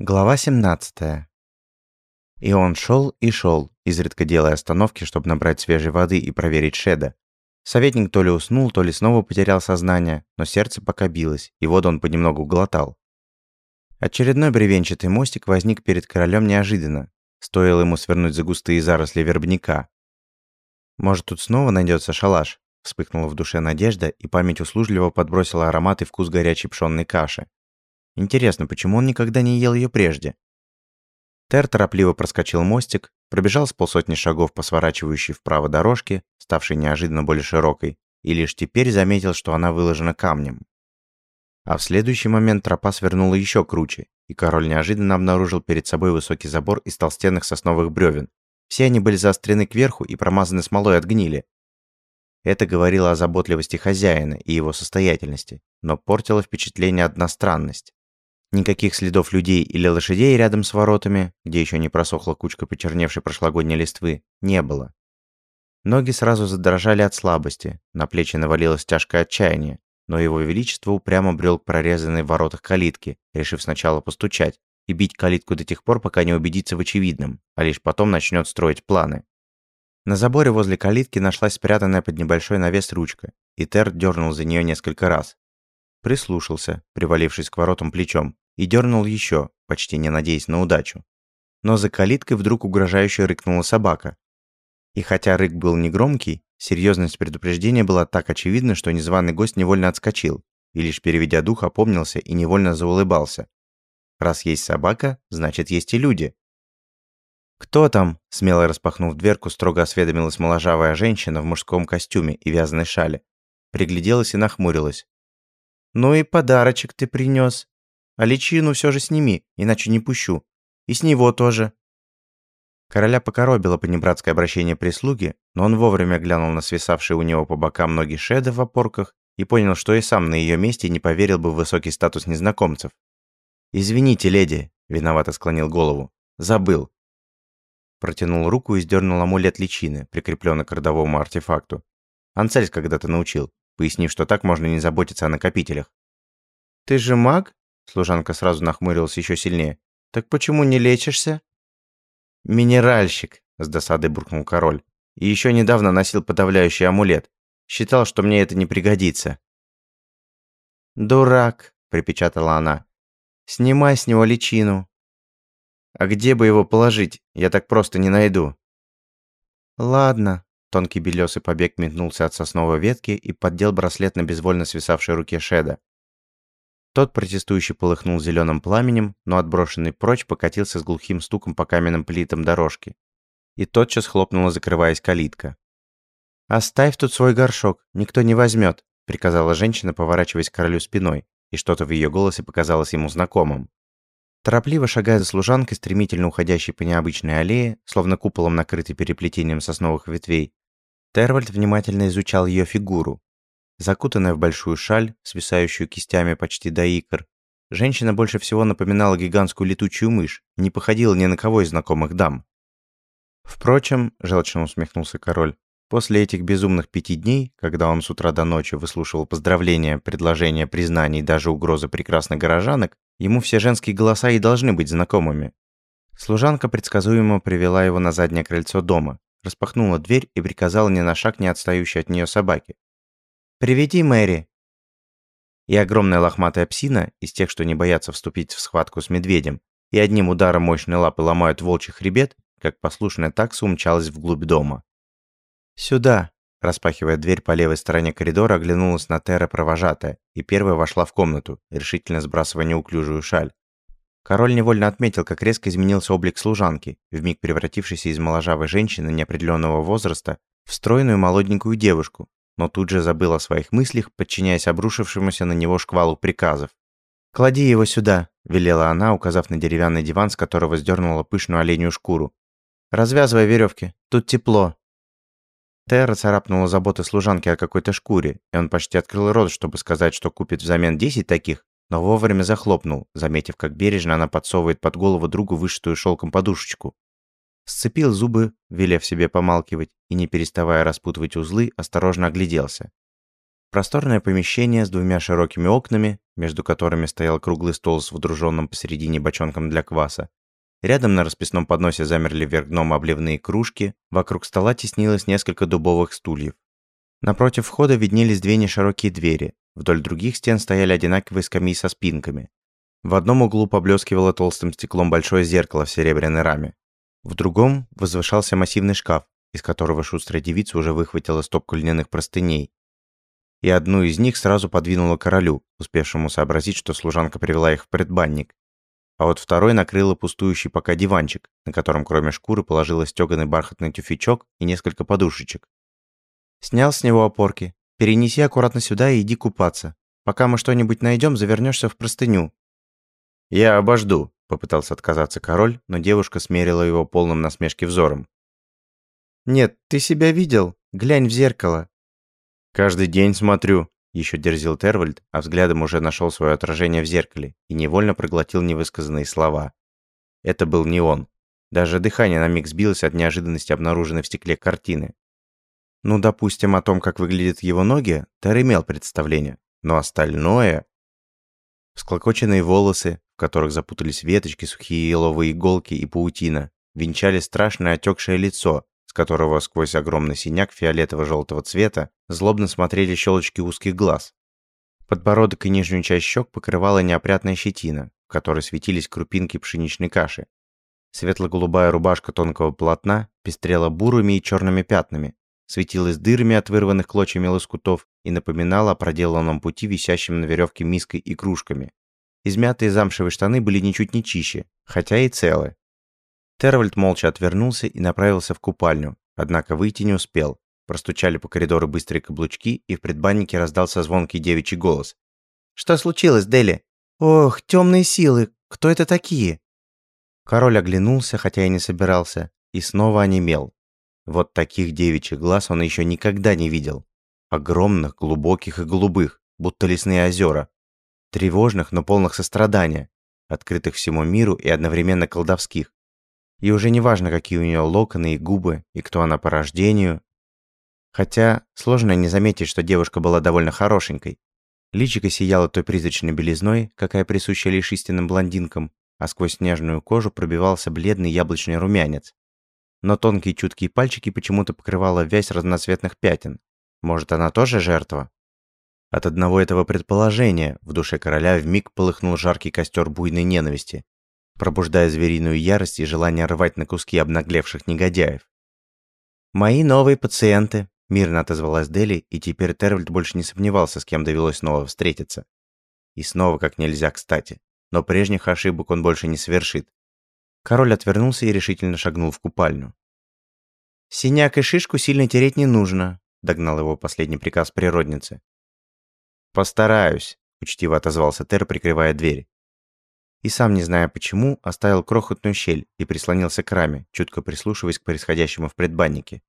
Глава 17. И он шел и шел, изредка делая остановки, чтобы набрать свежей воды и проверить Шеда. Советник то ли уснул, то ли снова потерял сознание, но сердце пока билось, и воду он понемногу глотал. Очередной бревенчатый мостик возник перед королем неожиданно. Стоило ему свернуть за густые заросли вербника. «Может, тут снова найдется шалаш?» Вспыхнула в душе надежда, и память услужливо подбросила аромат и вкус горячей пшённой каши. Интересно, почему он никогда не ел ее прежде? Тер торопливо проскочил мостик, пробежал с полсотни шагов по сворачивающей вправо дорожке, ставшей неожиданно более широкой, и лишь теперь заметил, что она выложена камнем. А в следующий момент тропа свернула еще круче, и король неожиданно обнаружил перед собой высокий забор из толстенных сосновых бревен. Все они были заострены кверху и промазаны смолой от гнили. Это говорило о заботливости хозяина и его состоятельности, но портило впечатление одна странность. Никаких следов людей или лошадей рядом с воротами, где еще не просохла кучка почерневшей прошлогодней листвы, не было. Ноги сразу задрожали от слабости, на плечи навалилось тяжкое отчаяние, но его величество упрямо брел к прорезанной в воротах калитке, решив сначала постучать и бить калитку до тех пор, пока не убедится в очевидном, а лишь потом начнет строить планы. На заборе возле калитки нашлась спрятанная под небольшой навес ручка, и Тер дернул за нее несколько раз. Прислушался, привалившись к воротам плечом, и дернул еще, почти не надеясь на удачу. Но за калиткой вдруг угрожающе рыкнула собака. И хотя рык был негромкий, серьезность предупреждения была так очевидна, что незваный гость невольно отскочил и лишь переведя дух опомнился и невольно заулыбался. Раз есть собака, значит есть и люди. «Кто там?» – смело распахнув дверку, строго осведомилась моложавая женщина в мужском костюме и вязаной шале. Пригляделась и нахмурилась. «Ну и подарочек ты принес. А личину все же сними, иначе не пущу. И с него тоже». Короля покоробило понебратское обращение прислуги, но он вовремя глянул на свисавшие у него по бокам ноги Шеда в опорках и понял, что и сам на ее месте не поверил бы в высокий статус незнакомцев. «Извините, леди», — виновато склонил голову. «Забыл». Протянул руку и сдернул амулет личины, прикрепленный к родовому артефакту. Анцельс когда-то научил, пояснив, что так можно не заботиться о накопителях. «Ты же маг?» Служанка сразу нахмурилась еще сильнее. «Так почему не лечишься?» «Минеральщик», — с досадой буркнул король. «И еще недавно носил подавляющий амулет. Считал, что мне это не пригодится». «Дурак», — припечатала она. «Снимай с него личину». «А где бы его положить? Я так просто не найду». «Ладно», — тонкий белесый побег метнулся от сосновой ветки и поддел браслет на безвольно свисавшей руке Шеда. Тот протестующий полыхнул зеленым пламенем, но отброшенный прочь покатился с глухим стуком по каменным плитам дорожки. И тотчас хлопнула, закрываясь калитка. «Оставь тут свой горшок, никто не возьмет», приказала женщина, поворачиваясь к королю спиной, и что-то в ее голосе показалось ему знакомым. Торопливо шагая за служанкой, стремительно уходящей по необычной аллее, словно куполом накрытой переплетением сосновых ветвей, Тервальд внимательно изучал ее фигуру, Закутанная в большую шаль, свисающую кистями почти до икр, женщина больше всего напоминала гигантскую летучую мышь не походила ни на кого из знакомых дам. Впрочем, желчно усмехнулся король, после этих безумных пяти дней, когда он с утра до ночи выслушивал поздравления, предложения, признаний и даже угрозы прекрасных горожанок, ему все женские голоса и должны быть знакомыми. Служанка предсказуемо привела его на заднее крыльцо дома, распахнула дверь и приказала ни на шаг не отстающей от нее собаке. «Приведи Мэри!» И огромная лохматая псина, из тех, что не боятся вступить в схватку с медведем, и одним ударом мощной лапы ломают волчий хребет, как послушная такса умчалась вглубь дома. «Сюда!» Распахивая дверь по левой стороне коридора, оглянулась на Терра провожатая и первая вошла в комнату, решительно сбрасывая неуклюжую шаль. Король невольно отметил, как резко изменился облик служанки, вмиг превратившейся из моложавой женщины неопределенного возраста в стройную молоденькую девушку, но тут же забыл о своих мыслях, подчиняясь обрушившемуся на него шквалу приказов. «Клади его сюда», – велела она, указав на деревянный диван, с которого сдернула пышную оленью шкуру. «Развязывай веревки, тут тепло». Терра царапнула заботы служанки о какой-то шкуре, и он почти открыл рот, чтобы сказать, что купит взамен 10 таких, но вовремя захлопнул, заметив, как бережно она подсовывает под голову другу вышитую шелком подушечку. Сцепил зубы, велев себе помалкивать, и не переставая распутывать узлы, осторожно огляделся. просторное помещение с двумя широкими окнами, между которыми стоял круглый стол с водруженным посередине бочонком для кваса. Рядом на расписном подносе замерли вверх дном обливные кружки, вокруг стола теснилось несколько дубовых стульев. Напротив входа виднелись две неширокие двери, вдоль других стен стояли одинаковые скамьи со спинками. В одном углу поблескивало толстым стеклом большое зеркало в серебряной раме. В другом возвышался массивный шкаф, из которого шустрая девица уже выхватила стопку льняных простыней, и одну из них сразу подвинула королю, успевшему сообразить, что служанка привела их в предбанник. А вот второй накрыла пустующий пока диванчик, на котором кроме шкуры положила стёганый бархатный тюфячок и несколько подушечек. Снял с него опорки. Перенеси аккуратно сюда и иди купаться. Пока мы что-нибудь найдем, завернешься в простыню. Я обожду, попытался отказаться король, но девушка смерила его полным насмешки взором. Нет, ты себя видел? Глянь в зеркало. «Каждый день смотрю», – еще дерзил Тервальд, а взглядом уже нашел свое отражение в зеркале и невольно проглотил невысказанные слова. Это был не он. Даже дыхание на миг сбилось от неожиданности обнаруженной в стекле картины. Ну, допустим, о том, как выглядят его ноги, Тер имел представление. Но остальное... Всклокоченные волосы, в которых запутались веточки, сухие еловые иголки и паутина, венчали страшное отекшее лицо, которого сквозь огромный синяк фиолетово-желтого цвета злобно смотрели щелочки узких глаз. Подбородок и нижнюю часть щек покрывала неопрятная щетина, в которой светились крупинки пшеничной каши. Светло-голубая рубашка тонкого полотна пестрела бурыми и черными пятнами, светилась дырами от вырванных клочьями лоскутов и напоминала о проделанном пути, висящем на веревке миской и кружками. Измятые замшевые штаны были ничуть не чище, хотя и целы, Тервальд молча отвернулся и направился в купальню, однако выйти не успел. Простучали по коридору быстрые каблучки, и в предбаннике раздался звонкий девичий голос. «Что случилось, Дели?» «Ох, темные силы! Кто это такие?» Король оглянулся, хотя и не собирался, и снова онемел. Вот таких девичьих глаз он еще никогда не видел. Огромных, глубоких и голубых, будто лесные озера. Тревожных, но полных сострадания. Открытых всему миру и одновременно колдовских. И уже не важно, какие у нее локоны и губы, и кто она по рождению. Хотя сложно не заметить, что девушка была довольно хорошенькой. Личико сияло той призрачной белизной, какая присуща лишь истинным блондинкам, а сквозь снежную кожу пробивался бледный яблочный румянец. Но тонкие чуткие пальчики почему-то покрывала вязь разноцветных пятен. Может, она тоже жертва? От одного этого предположения в душе короля вмиг полыхнул жаркий костер буйной ненависти, пробуждая звериную ярость и желание рвать на куски обнаглевших негодяев. «Мои новые пациенты», — мирно отозвалась Дели, и теперь Тервальд больше не сомневался, с кем довелось снова встретиться. И снова как нельзя кстати, но прежних ошибок он больше не совершит. Король отвернулся и решительно шагнул в купальню. «Синяк и шишку сильно тереть не нужно», — догнал его последний приказ природницы. «Постараюсь», — учтиво отозвался Тер, прикрывая дверь и сам, не зная почему, оставил крохотную щель и прислонился к раме, чутко прислушиваясь к происходящему в предбаннике.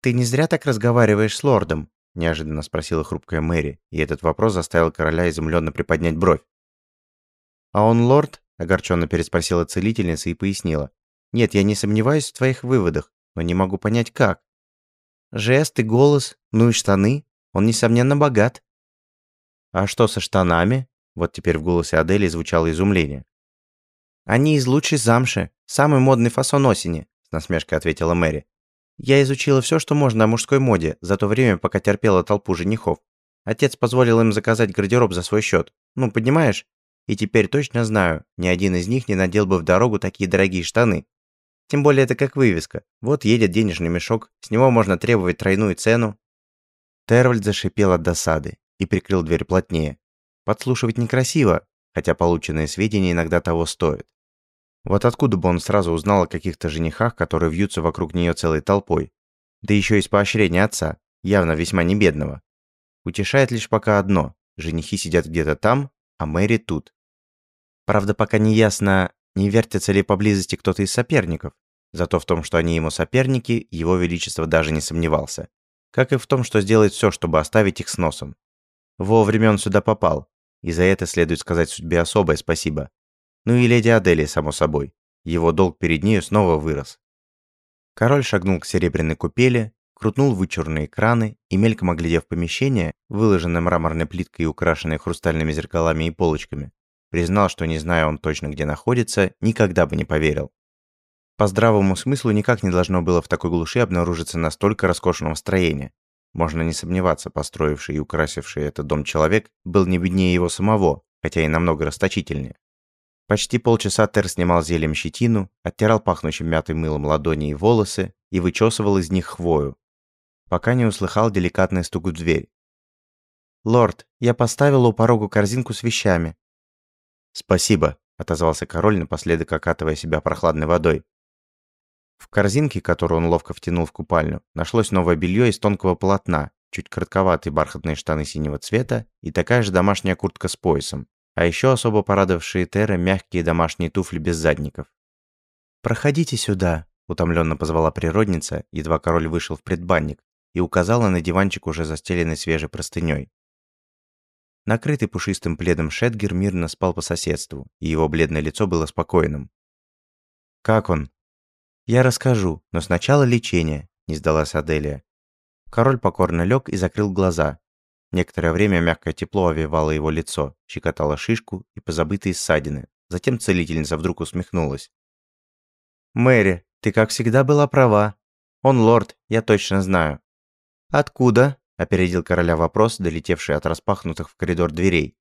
«Ты не зря так разговариваешь с лордом?» – неожиданно спросила хрупкая Мэри, и этот вопрос заставил короля изумленно приподнять бровь. «А он лорд?» – огорченно переспросила целительница и пояснила. «Нет, я не сомневаюсь в твоих выводах, но не могу понять, как. Жест и голос, ну и штаны. Он, несомненно, богат». «А что со штанами?» Вот теперь в голосе Адели звучало изумление. «Они из лучшей замши, самый модный фасон осени», с насмешкой ответила Мэри. «Я изучила все, что можно о мужской моде за то время, пока терпела толпу женихов. Отец позволил им заказать гардероб за свой счет. Ну, понимаешь? И теперь точно знаю, ни один из них не надел бы в дорогу такие дорогие штаны. Тем более это как вывеска. Вот едет денежный мешок, с него можно требовать тройную цену». Тервальд зашипел от досады и прикрыл дверь плотнее. Подслушивать некрасиво, хотя полученные сведения иногда того стоят. Вот откуда бы он сразу узнал о каких-то женихах, которые вьются вокруг нее целой толпой? Да еще из поощрения отца, явно весьма небедного. Утешает лишь пока одно – женихи сидят где-то там, а Мэри тут. Правда, пока не ясно, не вертится ли поблизости кто-то из соперников. Зато в том, что они ему соперники, его величество даже не сомневался. Как и в том, что сделает все, чтобы оставить их с носом. Вовремя он сюда попал, и за это следует сказать судьбе особое спасибо. Ну и леди Адели, само собой. Его долг перед нею снова вырос. Король шагнул к серебряной купели, крутнул вычурные краны и, мельком оглядев помещение, выложенное мраморной плиткой и украшенное хрустальными зеркалами и полочками, признал, что не зная он точно где находится, никогда бы не поверил. По здравому смыслу никак не должно было в такой глуши обнаружиться настолько роскошного строения. Можно не сомневаться, построивший и украсивший этот дом человек был не беднее его самого, хотя и намного расточительнее. Почти полчаса Тер снимал зельем щетину, оттирал пахнущим мятым мылом ладони и волосы и вычесывал из них хвою, пока не услыхал деликатный стук в дверь. «Лорд, я поставил у порога корзинку с вещами». «Спасибо», — отозвался король, напоследок окатывая себя прохладной водой. В корзинке, которую он ловко втянул в купальню, нашлось новое белье из тонкого полотна, чуть коротковатые бархатные штаны синего цвета и такая же домашняя куртка с поясом, а еще особо порадовавшие Теры мягкие домашние туфли без задников. «Проходите сюда», — утомленно позвала природница, едва король вышел в предбанник, и указала на диванчик, уже застеленный свежей простыней. Накрытый пушистым пледом Шетгер мирно спал по соседству, и его бледное лицо было спокойным. «Как он?» «Я расскажу, но сначала лечение», – не сдалась Аделия. Король покорно лег и закрыл глаза. Некоторое время мягкое тепло овевало его лицо, щекотало шишку и позабытые ссадины. Затем целительница вдруг усмехнулась. «Мэри, ты как всегда была права. Он лорд, я точно знаю». «Откуда?» – опередил короля вопрос, долетевший от распахнутых в коридор дверей.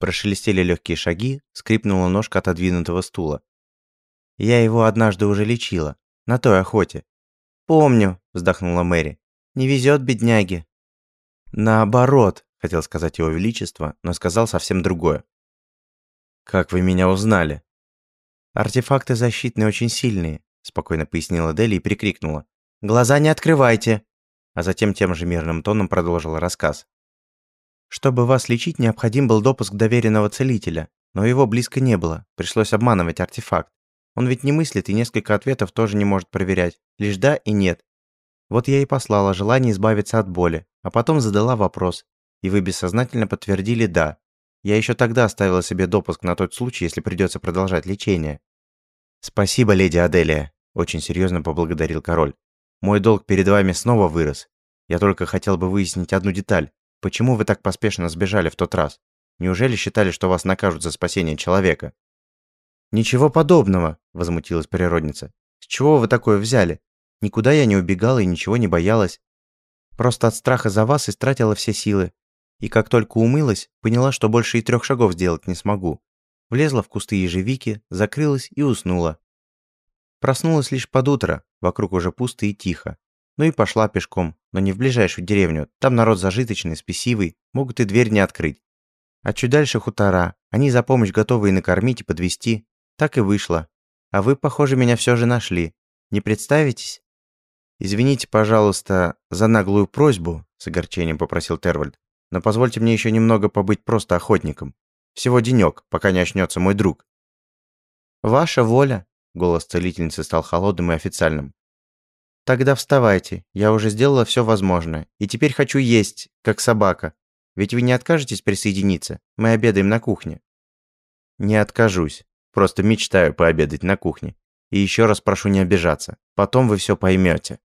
Прошелестели легкие шаги, скрипнула ножка отодвинутого стула. Я его однажды уже лечила. На той охоте. Помню, вздохнула Мэри. Не везет бедняге. Наоборот, хотел сказать его величество, но сказал совсем другое. Как вы меня узнали? Артефакты защитные очень сильные, спокойно пояснила Дели и прикрикнула. Глаза не открывайте. А затем тем же мирным тоном продолжила рассказ. Чтобы вас лечить, необходим был допуск доверенного целителя, но его близко не было, пришлось обманывать артефакт. Он ведь не мыслит и несколько ответов тоже не может проверять. Лишь да и нет. Вот я и послала желание избавиться от боли, а потом задала вопрос. И вы бессознательно подтвердили «да». Я еще тогда оставила себе допуск на тот случай, если придется продолжать лечение. «Спасибо, леди Аделия», – очень серьезно поблагодарил король. «Мой долг перед вами снова вырос. Я только хотел бы выяснить одну деталь. Почему вы так поспешно сбежали в тот раз? Неужели считали, что вас накажут за спасение человека?» «Ничего подобного», – возмутилась природница. «С чего вы такое взяли? Никуда я не убегала и ничего не боялась. Просто от страха за вас истратила все силы. И как только умылась, поняла, что больше и трех шагов сделать не смогу. Влезла в кусты ежевики, закрылась и уснула. Проснулась лишь под утро, вокруг уже пусто и тихо. Ну и пошла пешком, но не в ближайшую деревню, там народ зажиточный, спесивый, могут и дверь не открыть. А чуть дальше хутора, они за помощь готовы и накормить, и подвести. Так и вышло. А вы, похоже, меня все же нашли. Не представитесь? Извините, пожалуйста, за наглую просьбу, с огорчением попросил Тервальд. Но позвольте мне еще немного побыть просто охотником. Всего денек, пока не очнется мой друг. Ваша воля, голос целительницы стал холодным и официальным. Тогда вставайте, я уже сделала все возможное, и теперь хочу есть, как собака. Ведь вы не откажетесь присоединиться? Мы обедаем на кухне. Не откажусь. Просто мечтаю пообедать на кухне. И еще раз прошу не обижаться. Потом вы все поймете.